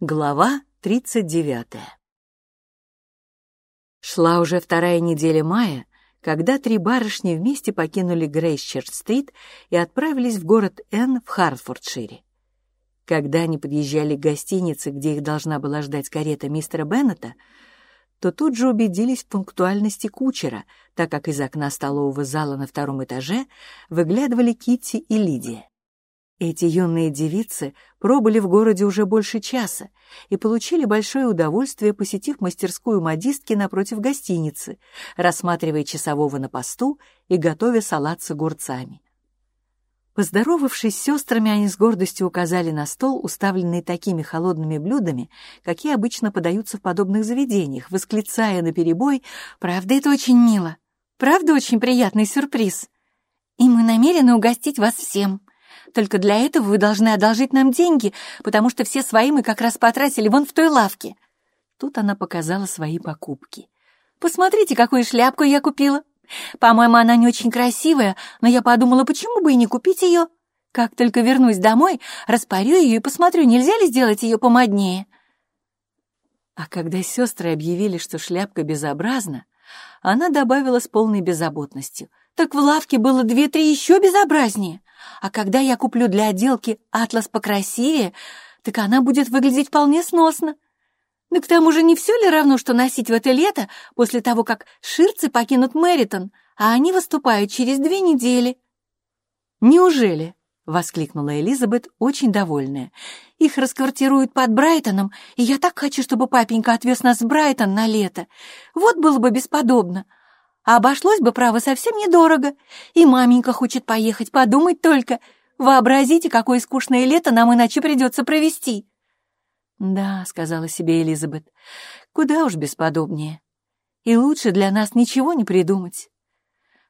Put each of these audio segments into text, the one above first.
Глава 39 Шла уже вторая неделя мая, когда три барышни вместе покинули Грейсчерч-стрит и отправились в город Н в Хартфордшире. Когда они подъезжали к гостинице, где их должна была ждать карета мистера Беннета, то тут же убедились в пунктуальности кучера, так как из окна столового зала на втором этаже выглядывали Китти и Лидия. Эти юные девицы пробыли в городе уже больше часа и получили большое удовольствие, посетив мастерскую модистки напротив гостиницы, рассматривая часового на посту и готовя салат с огурцами. Поздоровавшись с сестрами, они с гордостью указали на стол, уставленный такими холодными блюдами, какие обычно подаются в подобных заведениях, восклицая наперебой «Правда, это очень мило! Правда, очень приятный сюрприз! И мы намерены угостить вас всем!» Только для этого вы должны одолжить нам деньги, потому что все свои мы как раз потратили вон в той лавке». Тут она показала свои покупки. «Посмотрите, какую шляпку я купила. По-моему, она не очень красивая, но я подумала, почему бы и не купить ее. Как только вернусь домой, распарю ее и посмотрю, нельзя ли сделать ее помоднее». А когда сестры объявили, что шляпка безобразна, она добавила с полной беззаботностью. «Так в лавке было две-три еще безобразнее. А когда я куплю для отделки атлас покрасивее, так она будет выглядеть вполне сносно. Да к тому же не все ли равно, что носить в это лето после того, как ширцы покинут Мэритон, а они выступают через две недели? Неужели? — воскликнула Элизабет, очень довольная. «Их расквартируют под Брайтоном, и я так хочу, чтобы папенька отвез нас в Брайтон на лето. Вот было бы бесподобно. А обошлось бы, право, совсем недорого. И маменька хочет поехать, подумать только. Вообразите, какое скучное лето нам иначе придется провести. «Да», — сказала себе Элизабет, — «куда уж бесподобнее. И лучше для нас ничего не придумать.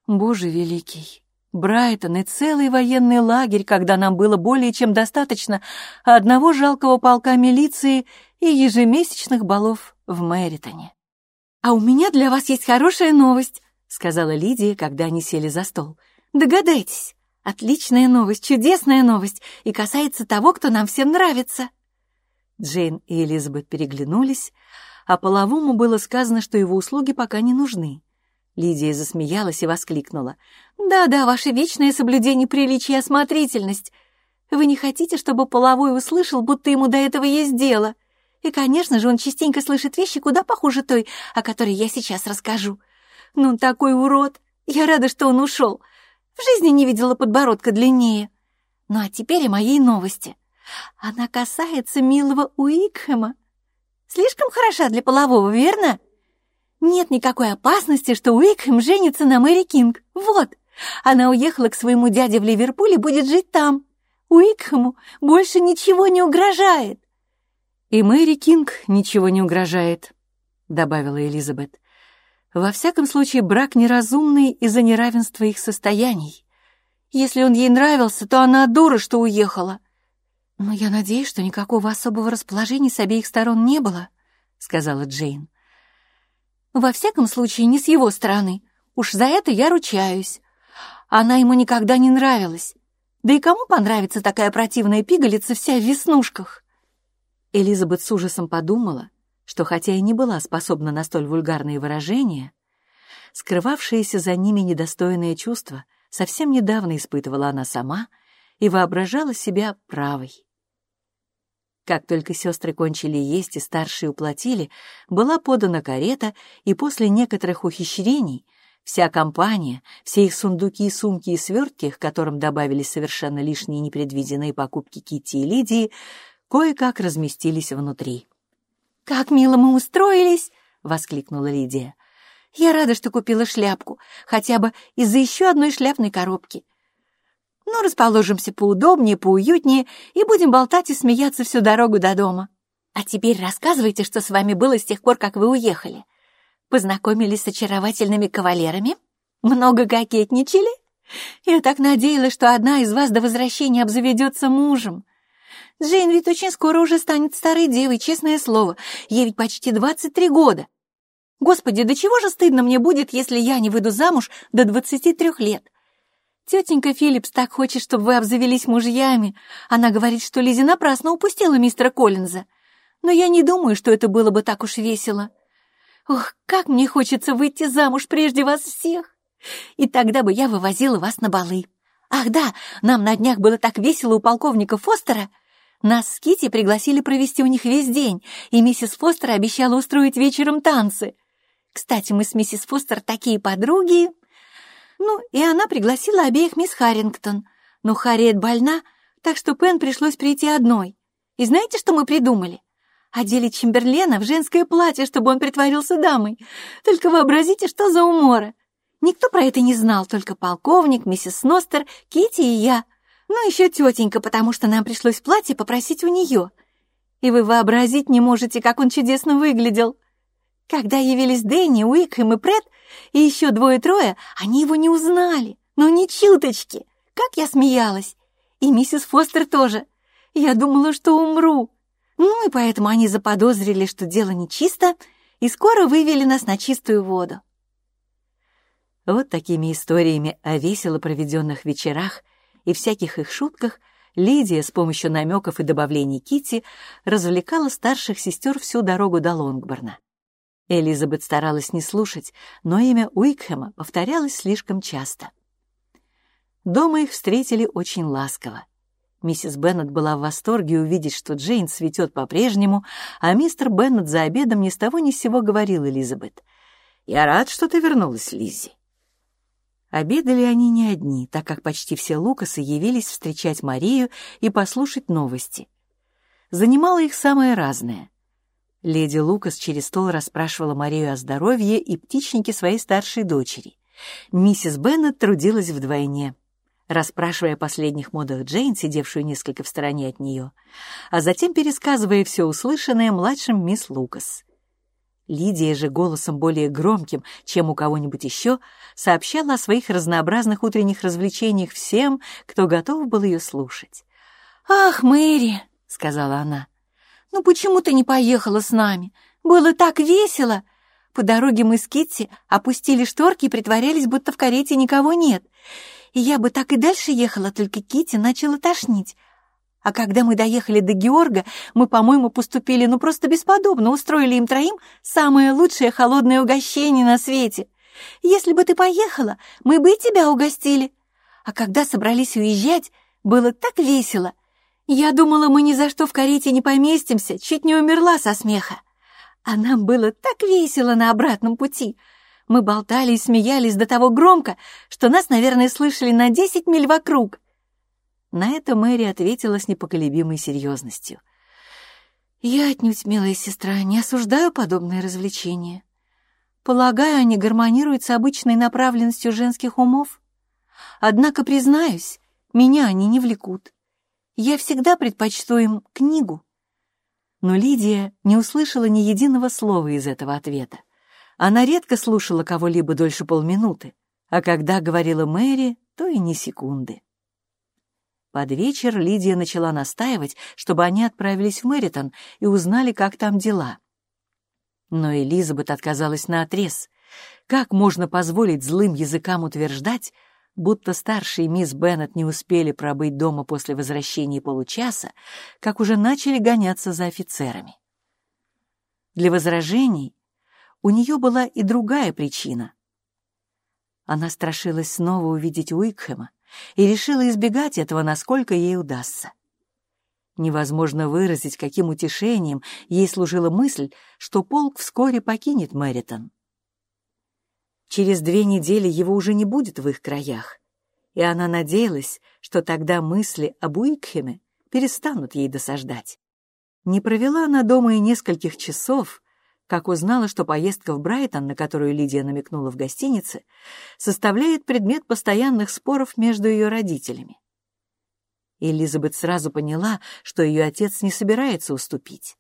Боже великий, Брайтон и целый военный лагерь, когда нам было более чем достаточно одного жалкого полка милиции и ежемесячных балов в Мэритоне. «А у меня для вас есть хорошая новость», — сказала Лидия, когда они сели за стол. «Догадайтесь, отличная новость, чудесная новость, и касается того, кто нам всем нравится». Джейн и Элизабет переглянулись, а половому было сказано, что его услуги пока не нужны. Лидия засмеялась и воскликнула. «Да-да, ваше вечное соблюдение приличия и осмотрительность. Вы не хотите, чтобы половой услышал, будто ему до этого есть дело? И, конечно же, он частенько слышит вещи куда похуже той, о которой я сейчас расскажу. Ну, такой урод. Я рада, что он ушел. В жизни не видела подбородка длиннее. Ну, а теперь и моей новости. Она касается милого Уикхэма. Слишком хороша для полового, верно? Нет никакой опасности, что Уикхэм женится на Мэри Кинг. Вот, она уехала к своему дяде в Ливерпуль и будет жить там. Уикхэму больше ничего не угрожает. И Мэри Кинг ничего не угрожает, добавила Элизабет. Во всяком случае, брак неразумный из-за неравенства их состояний. Если он ей нравился, то она дура, что уехала. Но я надеюсь, что никакого особого расположения с обеих сторон не было, сказала Джейн. Во всяком случае, не с его стороны. Уж за это я ручаюсь. Она ему никогда не нравилась. Да и кому понравится такая противная пигалица вся в веснушках? Элизабет с ужасом подумала, что хотя и не была способна на столь вульгарные выражения, скрывавшееся за ними недостойное чувство совсем недавно испытывала она сама и воображала себя правой. Как только сестры кончили есть и старшие уплатили, была подана карета, и после некоторых ухищрений вся компания, все их сундуки, сумки и свертки, к которым добавились совершенно лишние непредвиденные покупки Кити и Лидии, кое-как разместились внутри. «Как мило мы устроились!» — воскликнула Лидия. «Я рада, что купила шляпку, хотя бы из-за еще одной шляпной коробки. Ну, расположимся поудобнее, поуютнее и будем болтать и смеяться всю дорогу до дома. А теперь рассказывайте, что с вами было с тех пор, как вы уехали. Познакомились с очаровательными кавалерами? Много кокетничали? Я так надеялась, что одна из вас до возвращения обзаведется мужем. Джейн ведь очень скоро уже станет старой девой, честное слово. Ей ведь почти 23 года. Господи, до чего же стыдно мне будет, если я не выйду замуж до 23 лет? Тетенька Филлипс так хочет, чтобы вы обзавелись мужьями. Она говорит, что Лизи напрасно упустила мистера Коллинза. Но я не думаю, что это было бы так уж весело. Ох, как мне хочется выйти замуж прежде вас всех! И тогда бы я вывозила вас на балы. Ах да, нам на днях было так весело у полковника Фостера. Нас с Кити пригласили провести у них весь день, и миссис Фостер обещала устроить вечером танцы. Кстати, мы с миссис Фостер такие подруги. Ну, и она пригласила обеих мисс Харрингтон. Но Харриет больна, так что Пен пришлось прийти одной. И знаете, что мы придумали? Одели Чемберлена в женское платье, чтобы он притворился дамой. Только вообразите, что за умора. Никто про это не знал, только полковник, миссис Ностер, Кити и я. Ну, еще тетенька, потому что нам пришлось платье попросить у нее. И вы вообразить не можете, как он чудесно выглядел. Когда явились Дэнни, Уикхэм и Пред, и еще двое-трое, они его не узнали. Ну, ни чуточки. Как я смеялась. И миссис Фостер тоже. Я думала, что умру. Ну, и поэтому они заподозрили, что дело нечисто, и скоро вывели нас на чистую воду. Вот такими историями о весело проведенных вечерах и всяких их шутках Лидия с помощью намеков и добавлений Кити развлекала старших сестер всю дорогу до Лонгборна. Элизабет старалась не слушать, но имя Уикхэма повторялось слишком часто. Дома их встретили очень ласково. Миссис Беннет была в восторге увидеть, что Джейн цветет по-прежнему, а мистер Беннет за обедом ни с того ни с сего говорил Элизабет. «Я рад, что ты вернулась, Лиззи». Обедали они не одни, так как почти все Лукасы явились встречать Марию и послушать новости. Занимало их самое разное — Леди Лукас через стол расспрашивала Марию о здоровье и птичнике своей старшей дочери. Миссис Беннет трудилась вдвойне, расспрашивая о последних модах Джейн, сидевшую несколько в стороне от нее, а затем пересказывая все услышанное младшим мисс Лукас. Лидия же голосом более громким, чем у кого-нибудь еще, сообщала о своих разнообразных утренних развлечениях всем, кто готов был ее слушать. «Ах, Мэри!» — сказала она. «Ну почему ты не поехала с нами? Было так весело!» По дороге мы с Китти опустили шторки и притворялись, будто в карете никого нет. И я бы так и дальше ехала, только Китти начала тошнить. А когда мы доехали до Георга, мы, по-моему, поступили ну просто бесподобно, устроили им троим самое лучшее холодное угощение на свете. Если бы ты поехала, мы бы и тебя угостили. А когда собрались уезжать, было так весело — я думала, мы ни за что в карете не поместимся, чуть не умерла со смеха. А нам было так весело на обратном пути. Мы болтали и смеялись до того громко, что нас, наверное, слышали на десять миль вокруг. На это Мэри ответила с непоколебимой серьезностью. «Я отнюдь, милая сестра, не осуждаю подобные развлечения. Полагаю, они гармонируют с обычной направленностью женских умов. Однако, признаюсь, меня они не влекут. Я всегда предпочту им книгу». Но Лидия не услышала ни единого слова из этого ответа. Она редко слушала кого-либо дольше полминуты, а когда говорила Мэри, то и ни секунды. Под вечер Лидия начала настаивать, чтобы они отправились в Мэритон и узнали, как там дела. Но Элизабет отказалась наотрез. Как можно позволить злым языкам утверждать, будто старшие мисс Беннет не успели пробыть дома после возвращения получаса, как уже начали гоняться за офицерами. Для возражений у нее была и другая причина. Она страшилась снова увидеть Уикхэма и решила избегать этого, насколько ей удастся. Невозможно выразить, каким утешением ей служила мысль, что полк вскоре покинет Мэритон. Через две недели его уже не будет в их краях, и она надеялась, что тогда мысли об Уикхеме перестанут ей досаждать. Не провела она дома и нескольких часов, как узнала, что поездка в Брайтон, на которую Лидия намекнула в гостинице, составляет предмет постоянных споров между ее родителями. Элизабет сразу поняла, что ее отец не собирается уступить.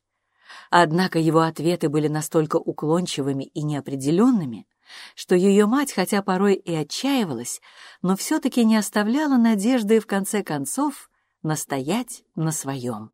Однако его ответы были настолько уклончивыми и неопределенными, что ее мать, хотя порой и отчаивалась, но все-таки не оставляла надежды в конце концов настоять на своем.